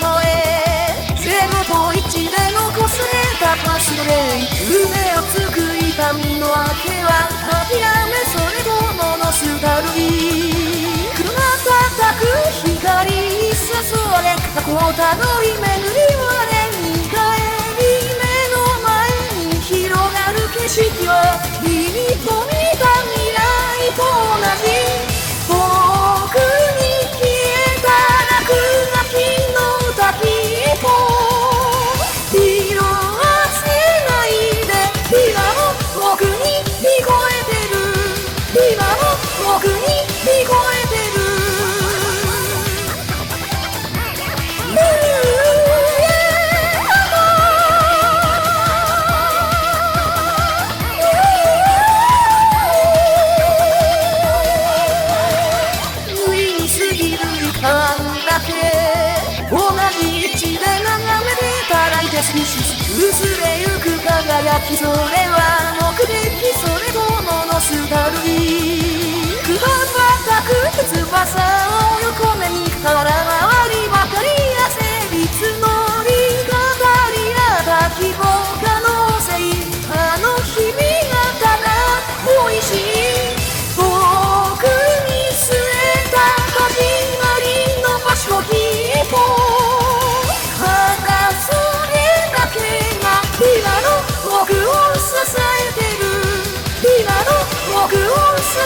のへ全部一で残せた場所で胸をつく痛みの明けは諦めそれとものすたるみ黒が瞬く光に誘われ過去をたどり巡薄れゆく輝きそれは目的それとものスタルジー空はたく翼